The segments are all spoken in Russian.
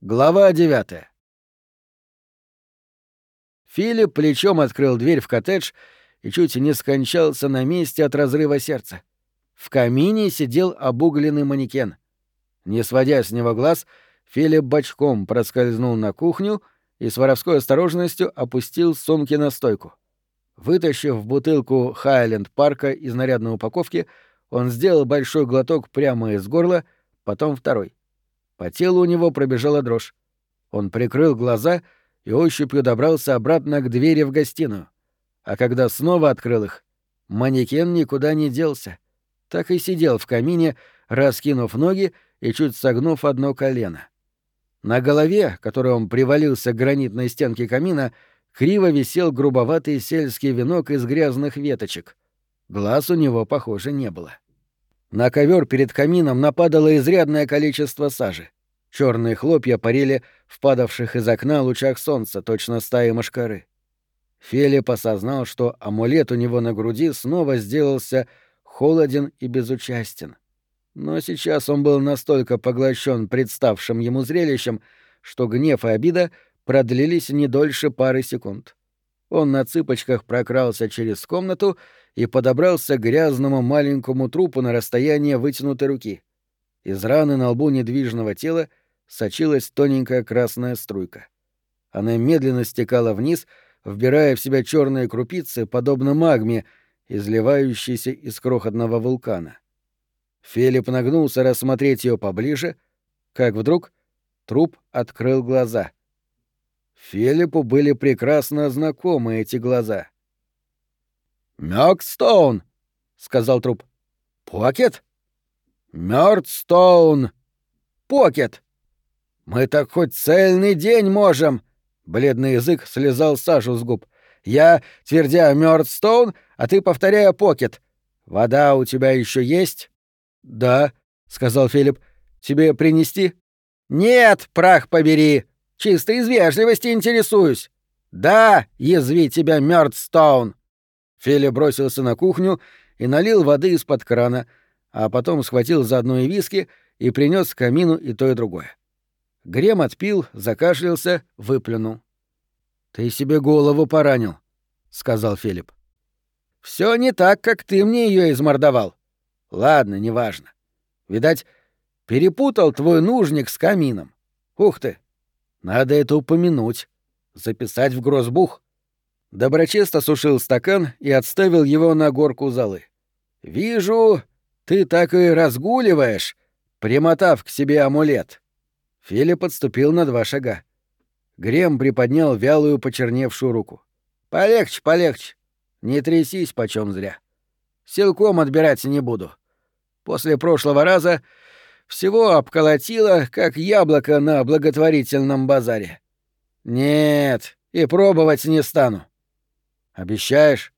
Глава 9 Филипп плечом открыл дверь в коттедж и чуть не скончался на месте от разрыва сердца. В камине сидел обугленный манекен. Не сводя с него глаз, Филипп бочком проскользнул на кухню и с воровской осторожностью опустил сумки на стойку. Вытащив бутылку Хайленд Парка из нарядной упаковки, он сделал большой глоток прямо из горла, потом второй. По телу у него пробежала дрожь. Он прикрыл глаза и ощупью добрался обратно к двери в гостиную. А когда снова открыл их, манекен никуда не делся. Так и сидел в камине, раскинув ноги и чуть согнув одно колено. На голове, которой он привалился к гранитной стенке камина, криво висел грубоватый сельский венок из грязных веточек. Глаз у него, похоже, не было. На ковер перед камином нападало изрядное количество сажи. Черные хлопья парили в падавших из окна лучах солнца, точно стаи мошкары. Филипп осознал, что амулет у него на груди снова сделался холоден и безучастен. Но сейчас он был настолько поглощен представшим ему зрелищем, что гнев и обида продлились не дольше пары секунд. Он на цыпочках прокрался через комнату и подобрался к грязному маленькому трупу на расстояние вытянутой руки. Из раны на лбу недвижного тела сочилась тоненькая красная струйка. Она медленно стекала вниз, вбирая в себя черные крупицы, подобно магме, изливающейся из крохотного вулкана. Филипп нагнулся рассмотреть ее поближе, как вдруг труп открыл глаза. Филиппу были прекрасно знакомы эти глаза. «Мёкстоун!» — сказал труп. «Покет?» «Мёрдстоун!» «Покет!» «Мы так хоть цельный день можем!» Бледный язык слезал сажу с губ. «Я, твердя Мёрдстоун, а ты повторяя Покет. Вода у тебя еще есть?» «Да», — сказал Филипп. «Тебе принести?» «Нет, прах побери! Чисто из вежливости интересуюсь!» «Да, язви тебя, Мёрдстоун!» Филя бросился на кухню и налил воды из-под крана, а потом схватил заодно и виски и принес к камину и то, и другое. Грем отпил, закашлялся, выплюнул. «Ты себе голову поранил», — сказал Филипп. Все не так, как ты мне ее измордовал. Ладно, неважно. Видать, перепутал твой нужник с камином. Ух ты! Надо это упомянуть. Записать в грозбух. Доброчест осушил стакан и отставил его на горку золы. «Вижу, ты так и разгуливаешь, примотав к себе амулет». Филипп подступил на два шага. Грем приподнял вялую почерневшую руку. «Полегче, полегче. Не трясись почем зря. Силком отбирать не буду. После прошлого раза всего обколотило, как яблоко на благотворительном базаре. Нет, и пробовать не стану. Обещаешь?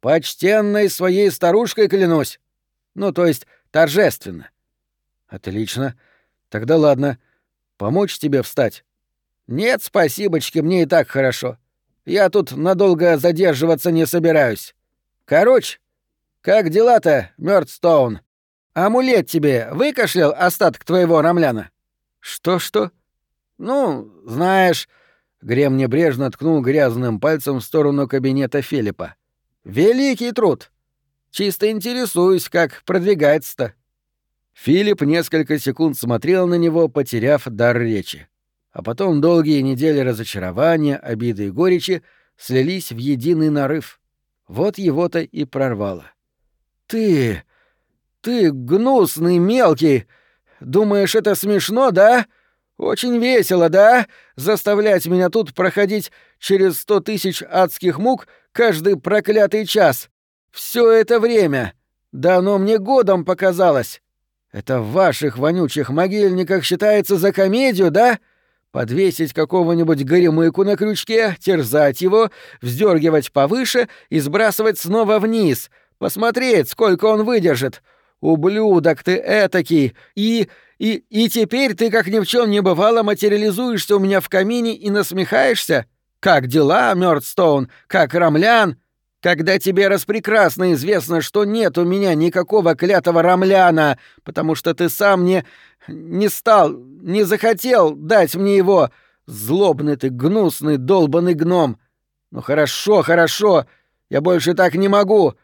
Почтенной своей старушкой клянусь. Ну, то есть торжественно. Отлично. Тогда ладно. Помочь тебе встать? Нет, спасибочки, мне и так хорошо. Я тут надолго задерживаться не собираюсь. Короче, как дела-то, Мёрдстоун? Амулет тебе выкашлял остаток твоего рамляна? Что-что? Ну, знаешь, Грем небрежно ткнул грязным пальцем в сторону кабинета Филиппа. Великий труд. Чисто интересуюсь, как продвигается-то. Филипп несколько секунд смотрел на него, потеряв дар речи. А потом долгие недели разочарования, обиды и горечи слились в единый нарыв. Вот его-то и прорвало. «Ты... ты гнусный мелкий! Думаешь, это смешно, да? Очень весело, да? Заставлять меня тут проходить через сто тысяч адских мук каждый проклятый час. Все это время. Да оно мне годом показалось. Это в ваших вонючих могильниках считается за комедию, да? Подвесить какого-нибудь горемыку на крючке, терзать его, вздергивать повыше и сбрасывать снова вниз, посмотреть, сколько он выдержит. Ублюдок ты этакий! И... и... и теперь ты, как ни в чем не бывало, материализуешься у меня в камине и насмехаешься? Как дела, Мёрдстоун? Как Рамлян? когда тебе распрекрасно известно, что нет у меня никакого клятого рамляна, потому что ты сам не... не стал, не захотел дать мне его. Злобный ты, гнусный, долбанный гном. Ну хорошо, хорошо, я больше так не могу.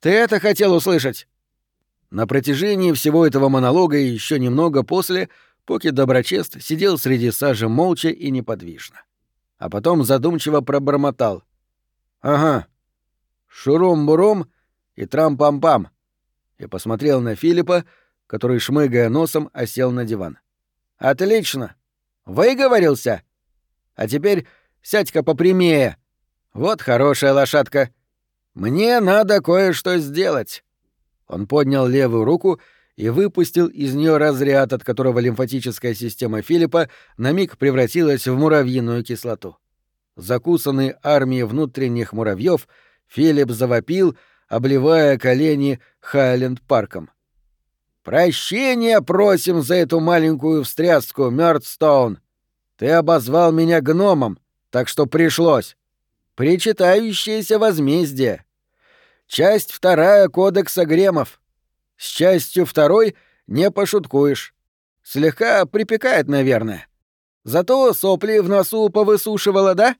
Ты это хотел услышать?» На протяжении всего этого монолога и еще немного после Поки Доброчест сидел среди сажи молча и неподвижно. А потом задумчиво пробормотал. «Ага, шурум-бурум и трам-пам-пам». И посмотрел на Филиппа, который, шмыгая носом, осел на диван. «Отлично! Выговорился! А теперь сядь-ка попрямее. Вот хорошая лошадка. Мне надо кое-что сделать». Он поднял левую руку и выпустил из нее разряд, от которого лимфатическая система Филиппа на миг превратилась в муравьиную кислоту. Закусанный армией внутренних муравьев, Филипп завопил, обливая колени Хайленд-парком. «Прощения просим за эту маленькую встряску, Мёрдстоун! Ты обозвал меня гномом, так что пришлось. Причитающееся возмездие. Часть вторая Кодекса Гремов. С частью второй не пошуткуешь. Слегка припекает, наверное. Зато сопли в носу повысушивала, да?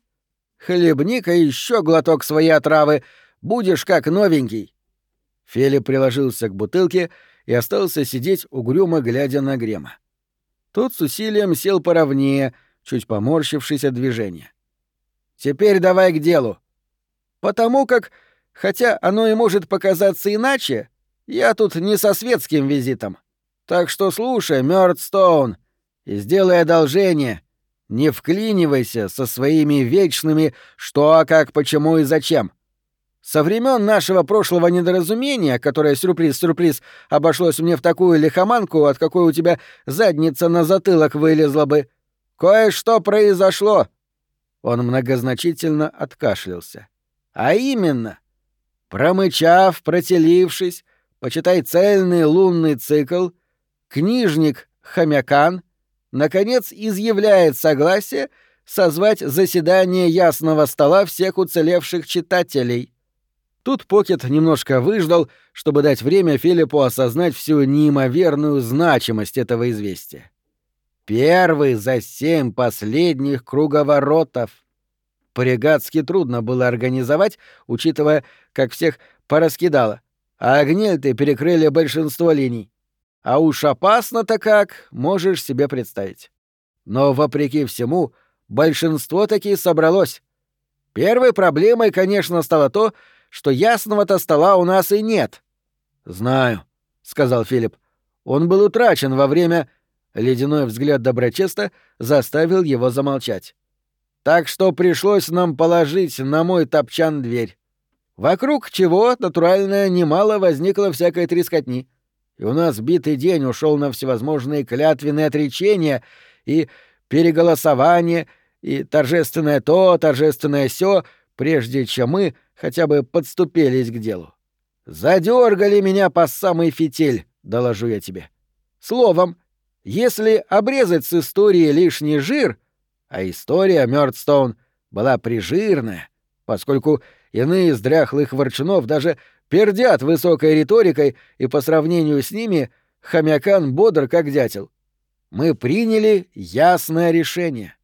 Хлебника еще глоток своей отравы, будешь как новенький. Филипп приложился к бутылке и остался сидеть угрюмо, глядя на Грема. Тот с усилием сел поровнее, чуть поморщившись от движения. «Теперь давай к делу. Потому как, хотя оно и может показаться иначе, я тут не со светским визитом. Так что слушай, Мёрдстоун, и сделай одолжение. Не вклинивайся со своими вечными «что, как, почему и зачем». Со времен нашего прошлого недоразумения, которое, сюрприз-сюрприз, обошлось мне в такую лихоманку, от какой у тебя задница на затылок вылезла бы, кое-что произошло. Он многозначительно откашлялся. А именно, промычав, протелившись, почитай цельный лунный цикл, книжник Хомякан, наконец, изъявляет согласие созвать заседание ясного стола всех уцелевших читателей. Тут Покет немножко выждал, чтобы дать время Филиппу осознать всю неимоверную значимость этого известия. Первый за семь последних круговоротов. Порегатски трудно было организовать, учитывая, как всех пораскидало а огнельты перекрыли большинство линий. А уж опасно-то как, можешь себе представить. Но, вопреки всему, большинство таки собралось. Первой проблемой, конечно, стало то, что ясного-то стола у нас и нет. «Знаю», — сказал Филипп. Он был утрачен во время... Ледяной взгляд Доброчеста заставил его замолчать. «Так что пришлось нам положить на мой топчан дверь. Вокруг чего, натурально, немало возникло всякой трескотни. И у нас битый день ушел на всевозможные клятвенные отречения и переголосование, и торжественное то, торжественное сё, прежде чем мы хотя бы подступились к делу. Задергали меня по самый фитиль, доложу я тебе. Словом, если обрезать с истории лишний жир, а история Мёрдстоун была прижирная, поскольку Иные из дряхлых ворчунов даже пердят высокой риторикой, и по сравнению с ними хомякан бодр, как дятел. Мы приняли ясное решение.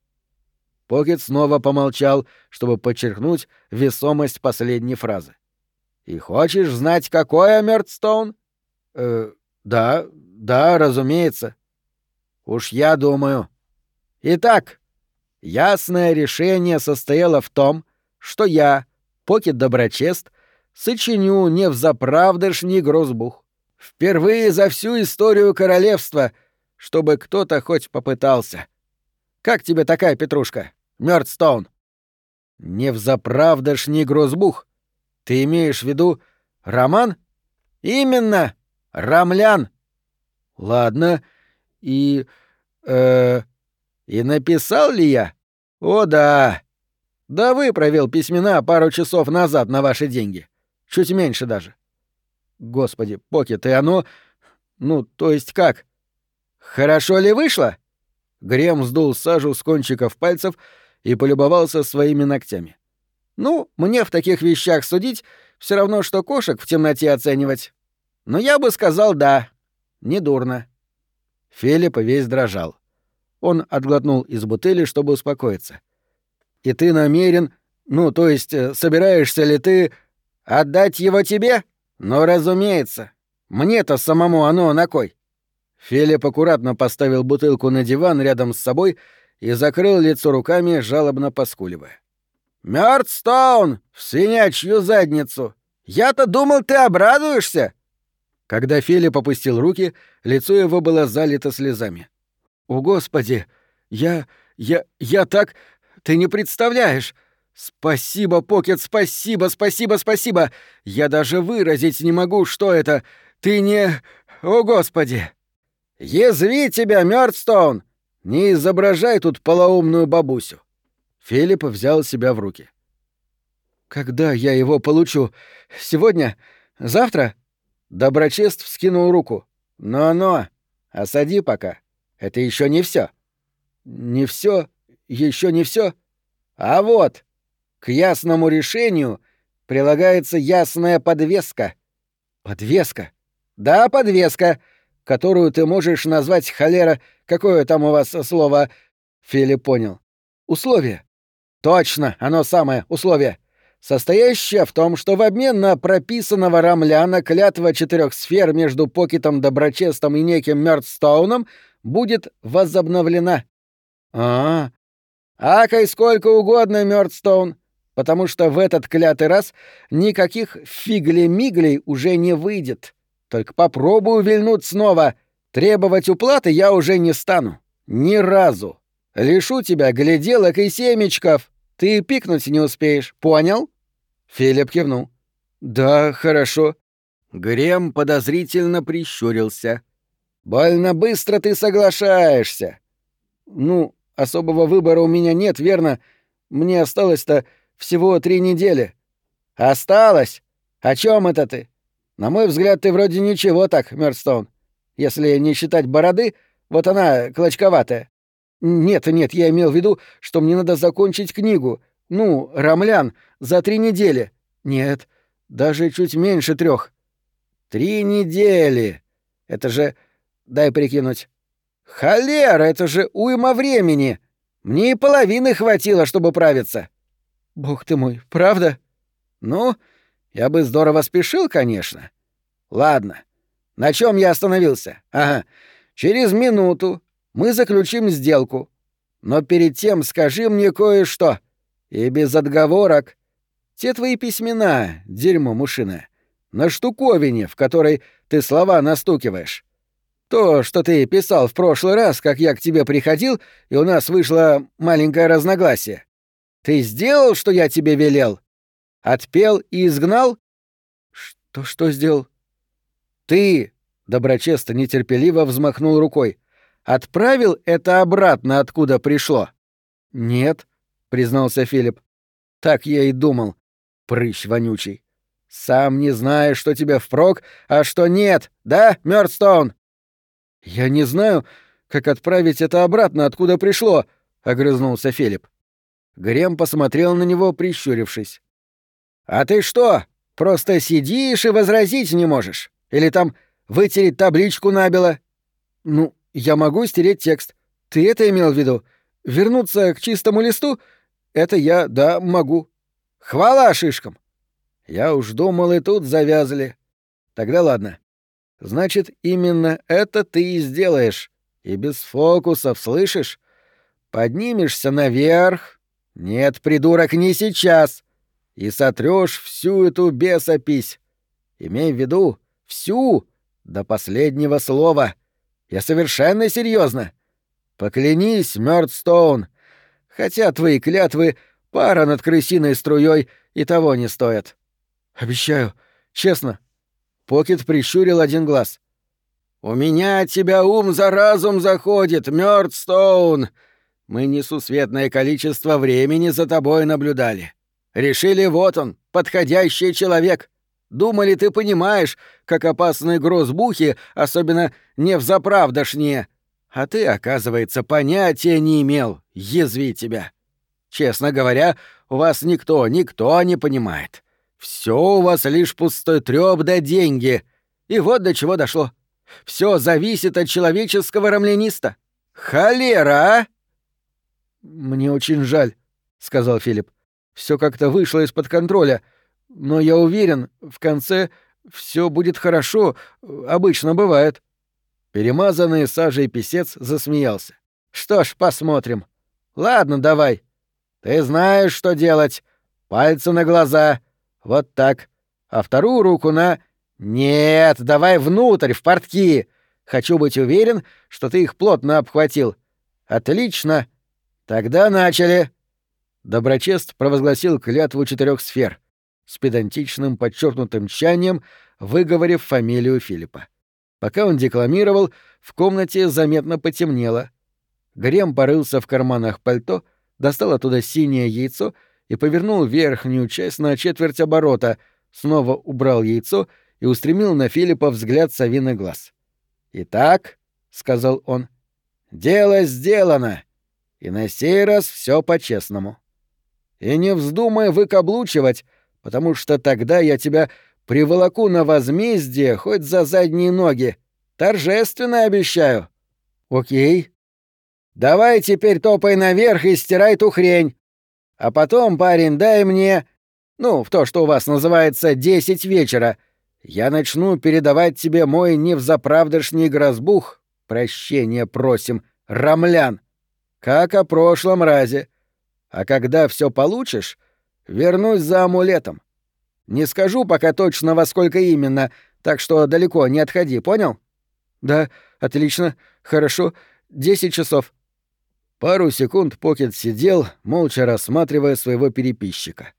Покет снова помолчал, чтобы подчеркнуть весомость последней фразы. «И хочешь знать, какое, Мёрдстоун?» «Э, да, да, разумеется». «Уж я думаю». «Итак, ясное решение состояло в том, что я, Покет Доброчест сочиню не взаправдышний грозбух. Впервые за всю историю королевства, чтобы кто-то хоть попытался. Как тебе такая петрушка, Мёрдстоун? Не взаправдышний грозбух. Ты имеешь в виду роман? Именно, Рамлян. Ладно, и... э... И написал ли я? О да, да вы провел письмена пару часов назад на ваши деньги. Чуть меньше даже. Господи, Покет, и оно... Ну, то есть как? Хорошо ли вышло? Грем сдул сажу с кончиков пальцев и полюбовался своими ногтями. Ну, мне в таких вещах судить все равно, что кошек в темноте оценивать. Но я бы сказал да. Недурно. Филипп весь дрожал. Он отглотнул из бутыли, чтобы успокоиться. «И ты намерен... Ну, то есть, э, собираешься ли ты отдать его тебе? Ну, разумеется. Мне-то самому оно на кой?» Филипп аккуратно поставил бутылку на диван рядом с собой и закрыл лицо руками, жалобно поскуливая. «Мёрдстоун! В свинячью задницу! Я-то думал, ты обрадуешься!» Когда Филипп опустил руки, лицо его было залито слезами. «О, Господи! Я... я... я так... Ты не представляешь! Спасибо, Покет, спасибо, спасибо, спасибо! Я даже выразить не могу, что это! Ты не... О, Господи!» «Язви тебя, Мёрдстоун! Не изображай тут полоумную бабусю!» Филипп взял себя в руки. «Когда я его получу? Сегодня? Завтра?» Доброчест вскинул руку. «Но-но! Осади пока. Это еще не все. «Не все? Еще не все? А вот! К ясному решению прилагается ясная подвеска». «Подвеска?» «Да, подвеска, которую ты можешь назвать холера... Какое там у вас слово?» Филипп понял. «Условие». Точно, оно самое, условие. Состоящее в том, что в обмен на прописанного Рамляна клятва четырех сфер между Покетом Доброчестом и неким Мёрдстоуном будет возобновлена. А, -а. Акай сколько угодно, Мёрдстоун, потому что в этот клятый раз никаких фигли-миглей уже не выйдет. Только попробую вильнуть снова. Требовать уплаты я уже не стану. Ни разу. Лишу тебя гляделок и семечков. Ты пикнуть не успеешь, понял?» Филипп кивнул. «Да, хорошо». Грем подозрительно прищурился. «Больно быстро ты соглашаешься». «Ну, особого выбора у меня нет, верно? Мне осталось-то всего три недели». «Осталось? О чем это ты? На мой взгляд, ты вроде ничего так, Мёрдстоун. Если не считать бороды, вот она клочковатая. «Нет, нет, я имел в виду, что мне надо закончить книгу. Ну, Рамлян, за три недели. Нет, даже чуть меньше трех. Три недели. Это же... Дай прикинуть. Холера, это же уйма времени. Мне и половины хватило, чтобы правиться. Бог ты мой, правда? Ну, я бы здорово спешил, конечно. Ладно. На чем я остановился? Ага. Через минуту мы заключим сделку. Но перед тем скажи мне кое-что. И без отговорок. Те твои письмена, дерьмо мушиное, на штуковине, в которой ты слова настукиваешь. То, что ты писал в прошлый раз, как я к тебе приходил, и у нас вышло маленькое разногласие. Ты сделал, что я тебе велел? Отпел и изгнал? Что что сделал? Ты, доброчестно нетерпеливо взмахнул рукой. Отправил это обратно, откуда пришло? Нет, признался Филипп. Так я и думал. Прыщ вонючий. Сам не знаешь, что тебе впрок, а что нет, да, Мёрдстоун? Я не знаю, как отправить это обратно, откуда пришло, огрызнулся Филипп. Грем посмотрел на него, прищурившись. А ты что, просто сидишь и возразить не можешь? Или там вытереть табличку набело? Ну, я могу стереть текст. Ты это имел в виду? Вернуться к чистому листу? Это я, да, могу. Хвала шишкам. Я уж думал, и тут завязали. Тогда ладно. Значит, именно это ты и сделаешь. И без фокусов, слышишь? Поднимешься наверх. Нет, придурок, не сейчас. И сотрешь всю эту бесопись. Имей в виду, всю, до последнего слова. Я совершенно серьезно. Поклянись, Мёрдстоун, хотя твои клятвы пара над крысиной струей и того не стоят. Обещаю, честно. Покет прищурил один глаз. У меня от тебя ум за разум заходит, Мёрдстоун. Мы несусветное количество времени за тобой наблюдали. Решили, вот он, подходящий человек. Думали, ты понимаешь, как опасны грозбухи, особенно не в заправдошнее. А ты, оказывается, понятия не имел, язви тебя. Честно говоря, у вас никто, никто не понимает. Все у вас лишь пустой трёп да деньги. И вот до чего дошло. Все зависит от человеческого рамляниста. Холера, а? Мне очень жаль, сказал Филипп. Все как-то вышло из-под контроля, но я уверен, в конце все будет хорошо, обычно бывает. Перемазанный сажей писец засмеялся. Что ж, посмотрим. Ладно, давай. Ты знаешь, что делать. Пальцы на глаза. Вот так. А вторую руку на... Нет, давай внутрь, в портки. Хочу быть уверен, что ты их плотно обхватил. Отлично. Тогда начали. Доброчест провозгласил клятву четырех сфер, с педантичным подчеркнутым тщанием выговорив фамилию Филиппа. Пока он декламировал, в комнате заметно потемнело. Грем порылся в карманах пальто, достал оттуда синее яйцо и повернул верхнюю часть на четверть оборота, снова убрал яйцо и устремил на Филиппа взгляд совиный глаз. «Итак», — сказал он, — «дело сделано, и на сей раз все по-честному. И не вздумай выкаблучивать, потому что тогда я тебя приволоку на возмездие хоть за задние ноги. Торжественно обещаю. Окей. Давай теперь топай наверх и стирай ту хрень. А потом, парень, дай мне... Ну, в то, что у вас называется «десять вечера», я начну передавать тебе мой невзаправдышний грозбух, прощения просим, рамлян, как о прошлом разе. А когда все получишь, вернусь за амулетом. Не скажу пока точно, во сколько именно, так что далеко не отходи, понял? Да, отлично, хорошо, десять часов. Пару секунд Покет сидел, молча рассматривая своего переписчика.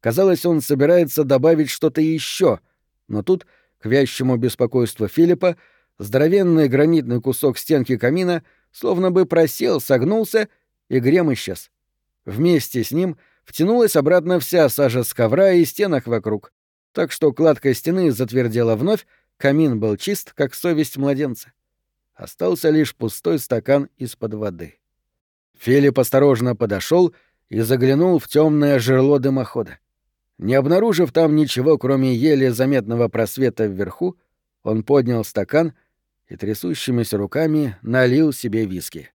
Казалось, он собирается добавить что-то еще, но тут, к вящему беспокойству Филиппа, здоровенный гранитный кусок стенки камина словно бы просел, согнулся, и грем исчез. Вместе с ним втянулась обратно вся сажа с ковра и стенок вокруг, так что кладка стены затвердела вновь, камин был чист, как совесть младенца. Остался лишь пустой стакан из-под воды. Филипп осторожно подошел и заглянул в темное жерло дымохода. Не обнаружив там ничего, кроме еле заметного просвета вверху, он поднял стакан и трясущимися руками налил себе виски.